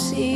see